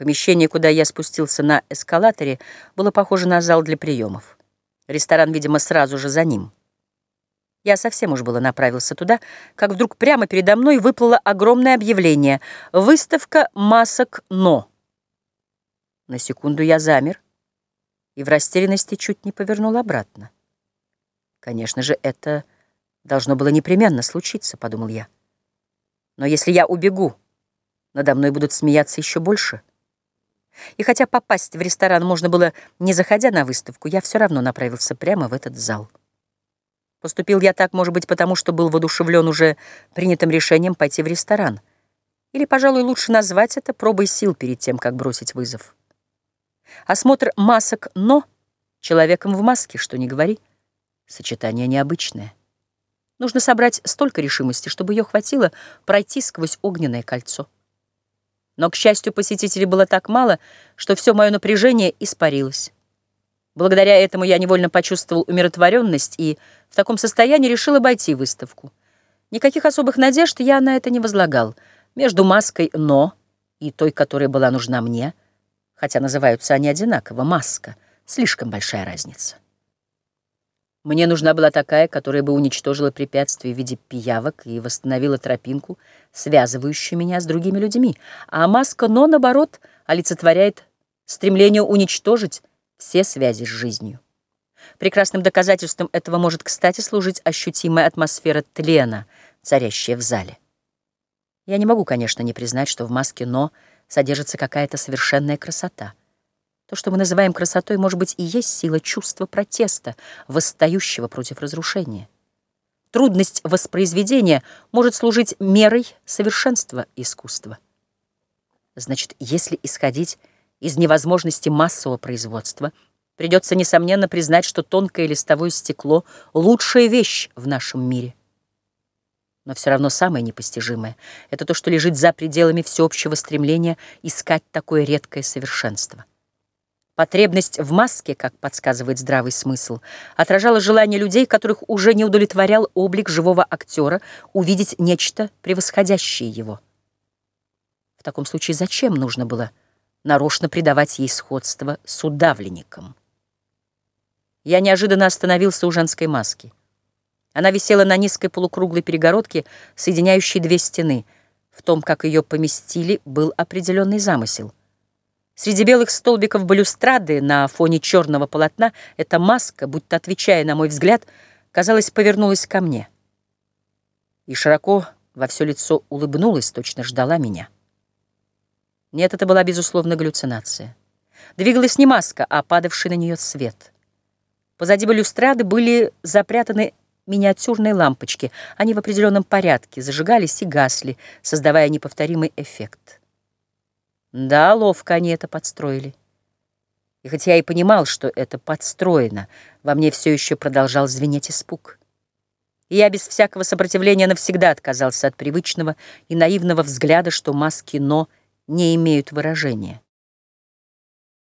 Помещение, куда я спустился на эскалаторе, было похоже на зал для приемов. Ресторан, видимо, сразу же за ним. Я совсем уж было направился туда, как вдруг прямо передо мной выплыло огромное объявление «Выставка масок НО». На секунду я замер и в растерянности чуть не повернул обратно. Конечно же, это должно было непременно случиться, подумал я. Но если я убегу, надо мной будут смеяться еще больше. И хотя попасть в ресторан можно было, не заходя на выставку, я все равно направился прямо в этот зал. Поступил я так, может быть, потому что был воодушевлен уже принятым решением пойти в ресторан. Или, пожалуй, лучше назвать это пробой сил перед тем, как бросить вызов. Осмотр масок «но» человеком в маске, что не говори, сочетание необычное. Нужно собрать столько решимости, чтобы ее хватило пройти сквозь огненное кольцо. Но, к счастью, посетителей было так мало, что все мое напряжение испарилось. Благодаря этому я невольно почувствовал умиротворенность и в таком состоянии решил обойти выставку. Никаких особых надежд я на это не возлагал. Между маской «но» и той, которая была нужна мне, хотя называются они одинаково, маска, слишком большая разница. Мне нужна была такая, которая бы уничтожила препятствия в виде пиявок и восстановила тропинку, связывающую меня с другими людьми. А маска «но», наоборот, олицетворяет стремление уничтожить все связи с жизнью. Прекрасным доказательством этого может, кстати, служить ощутимая атмосфера тлена, царящая в зале. Я не могу, конечно, не признать, что в маске «но» содержится какая-то совершенная красота — то, что мы называем красотой, может быть, и есть сила чувства протеста, восстающего против разрушения. Трудность воспроизведения может служить мерой совершенства искусства. Значит, если исходить из невозможности массового производства, придется, несомненно, признать, что тонкое листовое стекло — лучшая вещь в нашем мире. Но все равно самое непостижимое — это то, что лежит за пределами всеобщего стремления искать такое редкое совершенство. Потребность в маске, как подсказывает здравый смысл, отражала желание людей, которых уже не удовлетворял облик живого актера, увидеть нечто превосходящее его. В таком случае зачем нужно было нарочно придавать ей сходство с удавленником? Я неожиданно остановился у женской маски. Она висела на низкой полукруглой перегородке, соединяющей две стены. В том, как ее поместили, был определенный замысел — Среди белых столбиков балюстрады на фоне черного полотна эта маска, будто отвечая на мой взгляд, казалось, повернулась ко мне. И широко во все лицо улыбнулась, точно ждала меня. Нет, это была, безусловно, галлюцинация. Двигалась не маска, а падавший на нее свет. Позади балюстрады были запрятаны миниатюрные лампочки. Они в определенном порядке зажигались и гасли, создавая неповторимый эффект. Да, ловко они это подстроили. И хотя я и понимал, что это подстроено, во мне все еще продолжал звенеть испуг. И я без всякого сопротивления навсегда отказался от привычного и наивного взгляда, что маски «но» не имеют выражения.